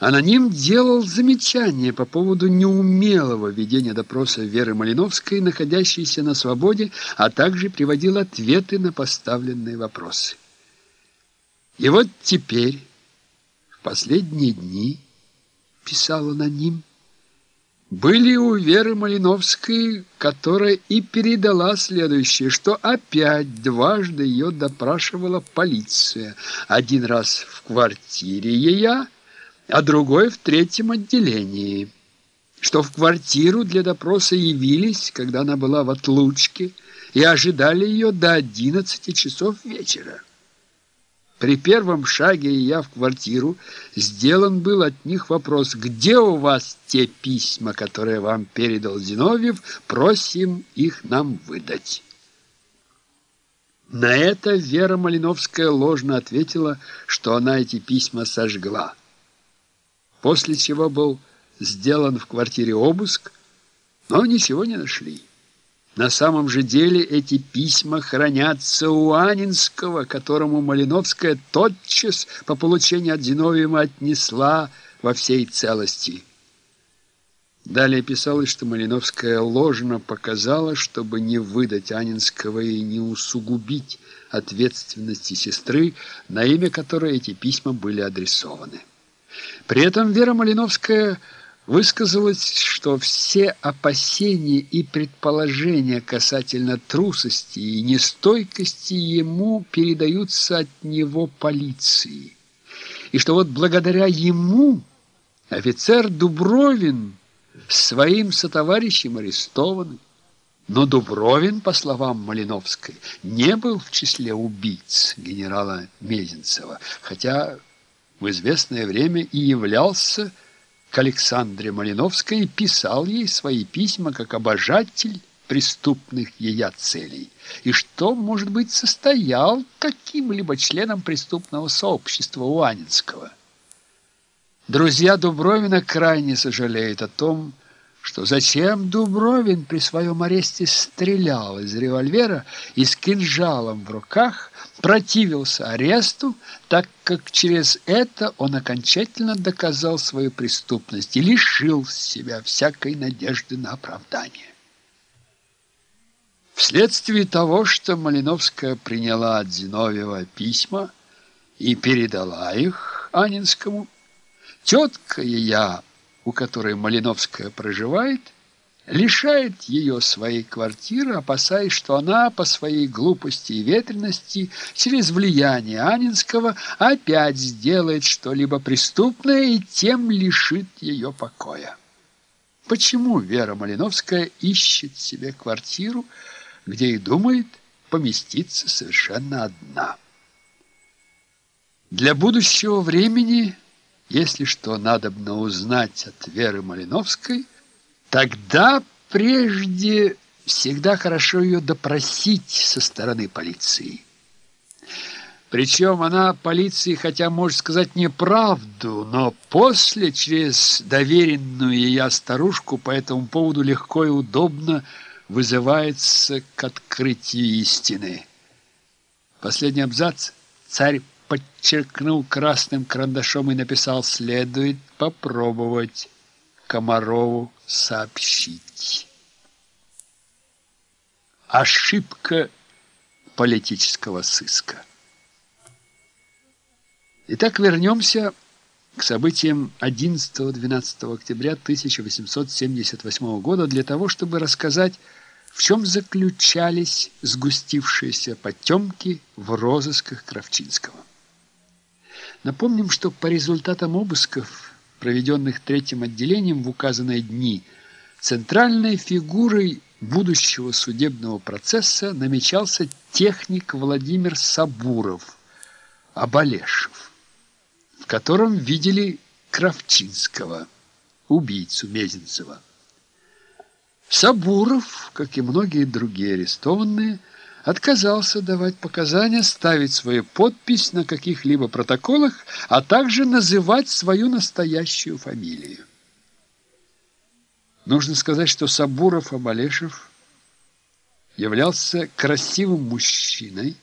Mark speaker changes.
Speaker 1: Аноним делал замечания по поводу неумелого ведения допроса Веры Малиновской, находящейся на свободе, а также приводил ответы на поставленные вопросы. И вот теперь, в последние дни, писал аноним, были у Веры Малиновской, которая и передала следующее, что опять дважды ее допрашивала полиция. Один раз в квартире ее, а другой в третьем отделении. Что в квартиру для допроса явились, когда она была в отлучке, и ожидали ее до 11 часов вечера. При первом шаге я в квартиру сделан был от них вопрос, где у вас те письма, которые вам передал Зиновьев, просим их нам выдать. На это Вера Малиновская ложно ответила, что она эти письма сожгла. После чего был сделан в квартире обыск, но ничего не нашли. На самом же деле эти письма хранятся у Анинского, которому Малиновская тотчас по получению от Зиновьева отнесла во всей целости. Далее писалось, что Малиновская ложно показала, чтобы не выдать Анинского и не усугубить ответственности сестры, на имя которой эти письма были адресованы. При этом Вера Малиновская высказалось, что все опасения и предположения касательно трусости и нестойкости ему передаются от него полиции, и что вот благодаря ему офицер Дубровин своим сотоварищем арестован. Но Дубровин, по словам Малиновской, не был в числе убийц генерала Мезенцева, хотя в известное время и являлся к Александре Малиновской и писал ей свои письма как обожатель преступных ее целей, и что, может быть, состоял каким-либо членом преступного сообщества у Анинского. Друзья Дубровина крайне сожалеют о том, зачем Дубровин при своем аресте стрелял из револьвера и с кинжалом в руках противился аресту, так как через это он окончательно доказал свою преступность и лишил себя всякой надежды на оправдание. Вследствие того, что Малиновская приняла от Зиновьева письма и передала их Анинскому, тетка и я у которой Малиновская проживает, лишает ее своей квартиры, опасаясь, что она по своей глупости и ветренности через влияние Анинского опять сделает что-либо преступное и тем лишит ее покоя. Почему Вера Малиновская ищет себе квартиру, где и думает поместиться совершенно одна? Для будущего времени – если что надобно узнать от Веры Малиновской, тогда прежде всегда хорошо ее допросить со стороны полиции. Причем она полиции, хотя может сказать неправду, но после через доверенную ее старушку по этому поводу легко и удобно вызывается к открытию истины. Последний абзац царь подчеркнул красным карандашом и написал «Следует попробовать Комарову сообщить». Ошибка политического сыска. Итак, вернемся к событиям 11-12 октября 1878 года для того, чтобы рассказать, в чем заключались сгустившиеся потемки в розысках Кравчинского. Напомним, что по результатам обысков, проведенных третьим отделением в указанные дни, центральной фигурой будущего судебного процесса намечался техник Владимир Сабуров, Абалешев, в котором видели Кравчинского, убийцу Мезенцева. Сабуров, как и многие другие арестованные, отказался давать показания, ставить свою подпись на каких-либо протоколах, а также называть свою настоящую фамилию. Нужно сказать, что Сабуров Абалешев являлся красивым мужчиной,